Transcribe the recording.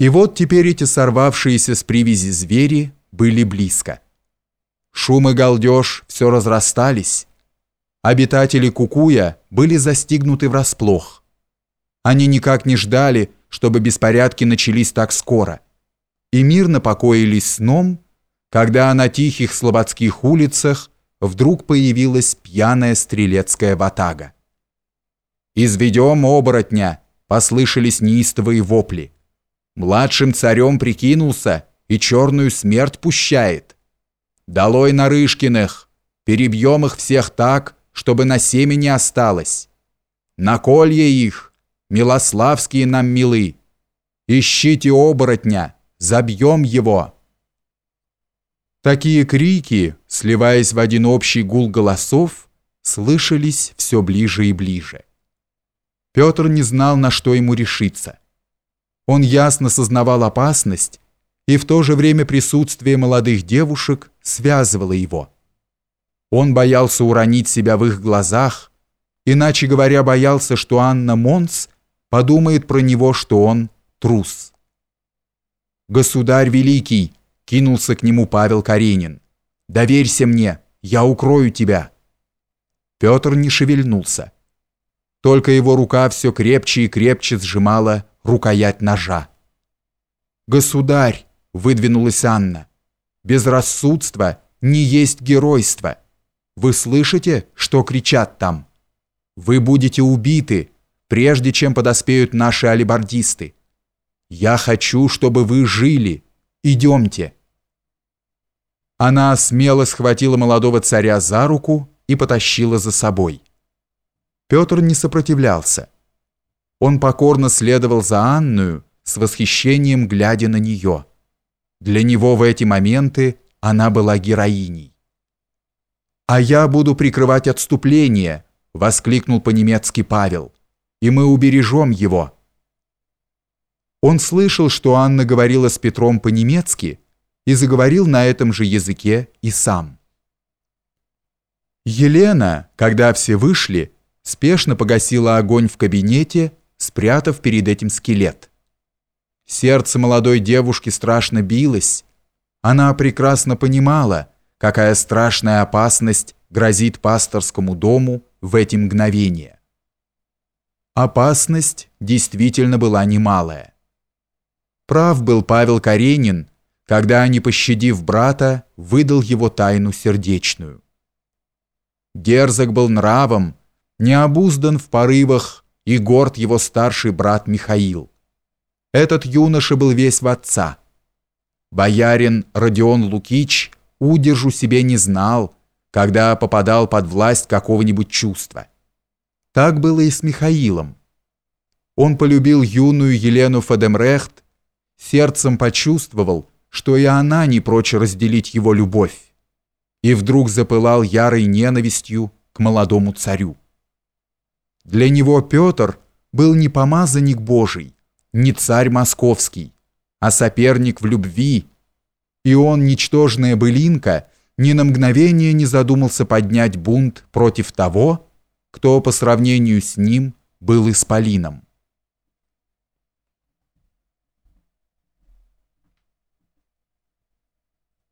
И вот теперь эти сорвавшиеся с привязи звери были близко. Шум и галдеж все разрастались. Обитатели Кукуя были застигнуты врасплох. Они никак не ждали, чтобы беспорядки начались так скоро. И мирно покоились сном, когда на тихих слободских улицах вдруг появилась пьяная стрелецкая ватага. «Изведем оборотня!» — послышались неистовые вопли. Младшим царем прикинулся и черную смерть пущает. Долой Нарышкиных, перебьем их всех так, чтобы на семени осталось. На их, милославские нам милы. Ищите оборотня, забьем его. Такие крики, сливаясь в один общий гул голосов, слышались все ближе и ближе. Петр не знал, на что ему решиться. Он ясно сознавал опасность, и в то же время присутствие молодых девушек связывало его. Он боялся уронить себя в их глазах, иначе говоря, боялся, что Анна Монс подумает про него, что он трус. «Государь Великий!» — кинулся к нему Павел Каренин. «Доверься мне, я укрою тебя!» Петр не шевельнулся. Только его рука все крепче и крепче сжимала рукоять ножа. «Государь!» — выдвинулась Анна. «Безрассудство не есть геройство. Вы слышите, что кричат там? Вы будете убиты, прежде чем подоспеют наши алибардисты. Я хочу, чтобы вы жили. Идемте». Она смело схватила молодого царя за руку и потащила за собой. Петр не сопротивлялся. Он покорно следовал за Анную, с восхищением глядя на нее. Для него в эти моменты она была героиней. «А я буду прикрывать отступление», — воскликнул по-немецки Павел, «и мы убережем его». Он слышал, что Анна говорила с Петром по-немецки и заговорил на этом же языке и сам. Елена, когда все вышли, спешно погасила огонь в кабинете спрятав перед этим скелет. Сердце молодой девушки страшно билось. Она прекрасно понимала, какая страшная опасность грозит пасторскому дому в эти мгновения. Опасность действительно была немалая. Прав был Павел Каренин, когда, не пощадив брата, выдал его тайну сердечную. Герзог был нравом, необуздан в порывах и горд его старший брат Михаил. Этот юноша был весь в отца. Боярин Родион Лукич удержу себе не знал, когда попадал под власть какого-нибудь чувства. Так было и с Михаилом. Он полюбил юную Елену Фадемрехт, сердцем почувствовал, что и она не прочь разделить его любовь, и вдруг запылал ярой ненавистью к молодому царю. Для него Петр был не помазанник Божий, не царь московский, а соперник в любви, и он, ничтожная былинка, ни на мгновение не задумался поднять бунт против того, кто по сравнению с ним был исполином.